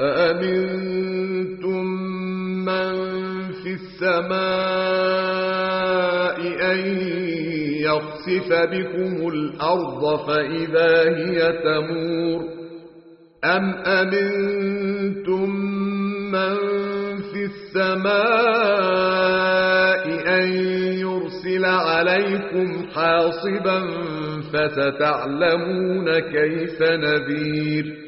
أأمنتم من في السماء أن يخسف بكم الأرض فإذا هي تمور أم أمنتم من في السماء أن يرسل عليكم حاصبا فستعلمون كيف نذير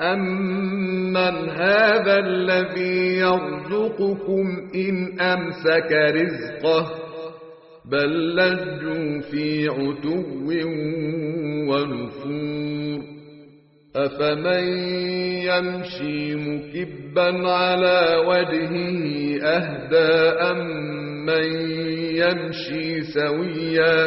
أمن هذا الذي يرزقكم إن أمسك رزقه بل لجوا في عتو ونفور أفمن يمشي مكبا على وجهه أهدى أم يمشي سويا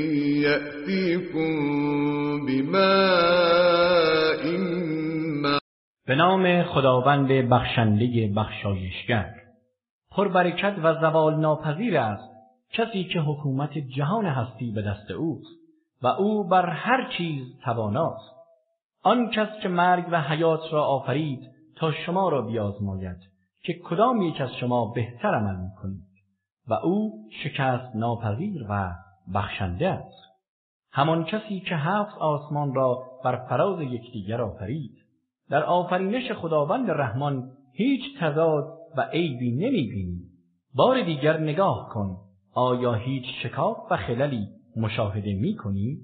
يأتيكم بماء به نام خداوند بخشنده بخشایشگر. پربرکت و زوال ناپذیر است. کسی که حکومت جهان هستی به دست اوست و او بر هر چیز تواناست. آن کس که مرگ و حیات را آفرید تا شما را بیازماید که کدام یک از شما بهتر عمل می‌کنید و او شکست ناپذیر و بخشنده است. همان کسی که هفت آسمان را بر فراز یکدیگر آفرید. در آفرینش خداوند رحمان هیچ تضاد و عیبی نمی‌بینی. بار دیگر نگاه کن آیا هیچ شکاف و خللی مشاهده می‌کنی؟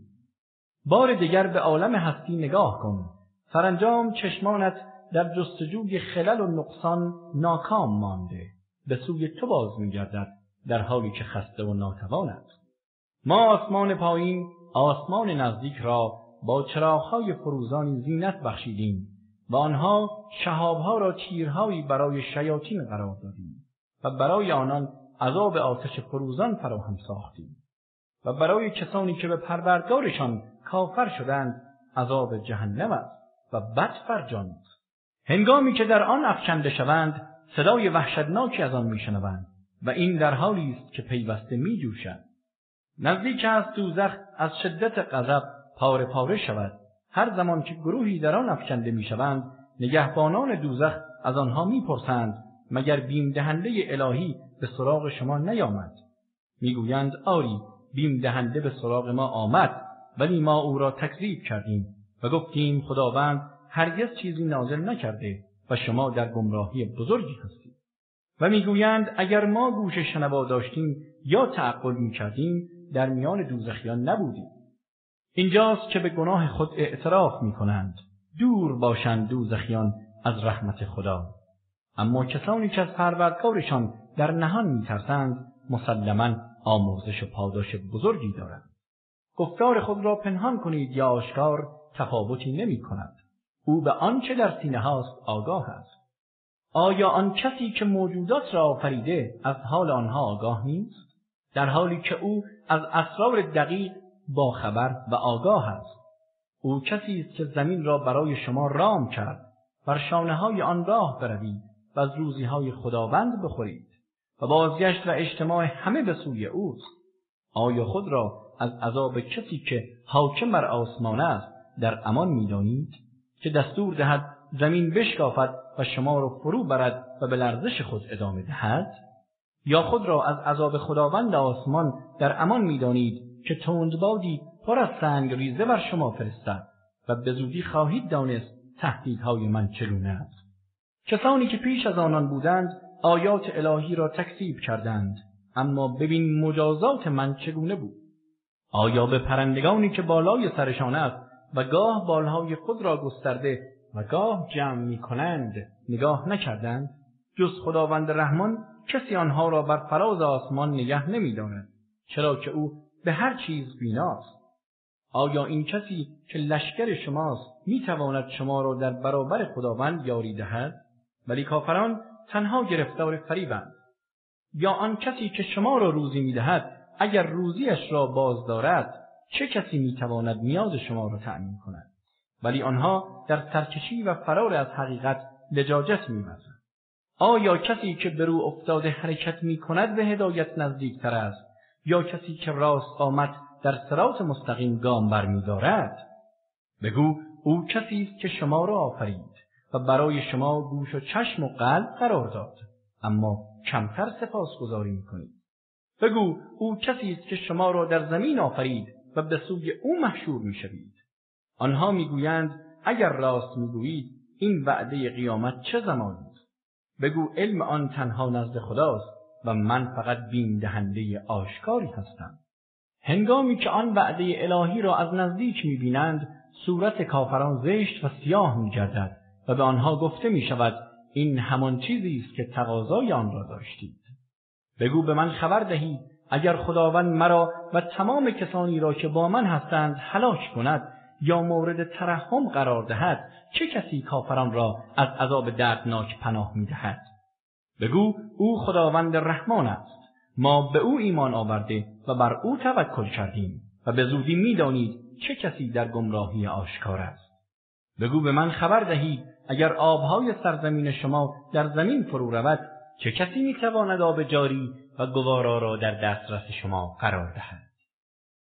بار دیگر به عالم هستی نگاه کن. سرانجام چشمانت در جستجوی خلل و نقصان ناکام مانده. به سوی تو باز میگردد در حالی که خسته و ناتوان است. ما آسمان پایین آسمان نزدیک را با چراغهای فروزانی زینت بخشیدیم و آنها شهابها را تیرهایی برای شیاطین قرار دادیم و برای آنان عذاب آتش فروزان فراهم ساختیم و برای کسانی که به پروردگارشان کافر شدند عذاب جهنم است و بد فرجامی هنگامی که در آن افکنده شوند صدای وحشتناکی از آن میشنوند و این در حالی است که پیوسته میجوشد. نزدیک است دوزخ از شدت غضب پاره پاره شود. هر زمان که گروهی در آن افکنده می‌شوند نگهبانان دوزخ از آنها می‌پرسند مگر بیم دهنده الهی به سراغ شما نیامد؟ می‌گویند آری بیم دهنده به سراغ ما آمد ولی ما او را تکذیب کردیم و گفتیم خداوند هرگز چیزی نازل نکرده و شما در گمراهی بزرگی هستید. و می‌گویند اگر ما گوش شنوا داشتیم یا تعقل می‌کردیم در میان دوزخیان نبودیم اینجاست که به گناه خود اعتراف می‌کنند دور باشند دوزخیان از رحمت خدا اما کسانی که از پروردگارشان در نهان میترسند مسلما آمرزش و پاداش بزرگی دارند گفتار خود را پنهان کنید یا آشکار تفاوتی نمی کند. او به آنچه در سینه هاست آگاه است. آیا آن کسی که موجودات را آفریده از حال آنها آگاه نیست؟ در حالی که او از اسرار دقیق با خبر و آگاه است. او کسی است که زمین را برای شما رام کرد بر شانه های آن راه بروید و از روزی های خداوند بخورید و بازگشت و اجتماع همه به سوی اوست. آیا خود را از عذاب کسی که حاکم بر آسمان است در امان می‌دانید که دستور دهد زمین بشکافد و شما را فرو برد و به لرزش خود ادامه دهد یا خود را از عذاب خداوند آسمان در امان می‌دانید که تندبادی پر از سنگ ریزه بر شما فرستد و به زودی خواهید دانست تهدیدهای من چگونه است. کسانی که پیش از آنان بودند آیات الهی را تکذیب کردند. اما ببین مجازات من چگونه بود. آیا به پرندگانی که بالای سرشان است و گاه بالهای خود را گسترده و گاه جمع می کنند نگاه نکردند؟ جز خداوند رحمان کسی آنها را بر فراز آسمان نگه نمی دارد. چرا که او به هر چیز بیناست. آیا این کسی که لشکر شماست می تواند شما را در برابر خداوند یاری دهد؟ ولی کافران تنها گرفتار فریبند. یا آن کسی که شما را روزی می دهد اگر روزیش را باز دارد چه کسی می تواند نیاز شما را تأمین کند؟ ولی آنها در سرکشی و فرار از حقیقت لجاجت می آیا کسی که به رو افتاده حرکت می کند به هدایت نزدیکتر است؟ یا کسی که راست قامت در صراط مستقیم گام برمیدارد بگو او کسی است که شما را آفرید و برای شما گوش و چشم و قلب قرار داد اما کمتر سپاس گزاری می‌کنید بگو او کسی است که شما را در زمین آفرید و به سوی او محشور می‌شوید آنها می‌گویند اگر راست می‌گویید این وعده قیامت چه زمانی؟ بگو علم آن تنها نزد خداست و من فقط بیم دهنده آشکاری هستم. هنگامی که آن وعده الهی را از نزدیک می‌بینند صورت کافران زشت و سیاه میگردد و به آنها گفته می شود این همان چیزی است که تقاضای آن را داشتید. بگو به من خبر دهید اگر خداوند مرا و تمام کسانی را که با من هستند هلاک کند یا مورد ترحم قرار دهد چه کسی کافران را از عذاب دردناک پناه می دهد؟ بگو او خداوند رحمان است. ما به او ایمان آورده و بر او توکل کردیم و به زودی می‌دانید چه کسی در گمراهی آشکار است. بگو به من خبر دهید اگر آبهای سرزمین شما در زمین فرو رود چه کسی می‌تواند آب جاری و گوارا را در دسترس شما قرار دهد؟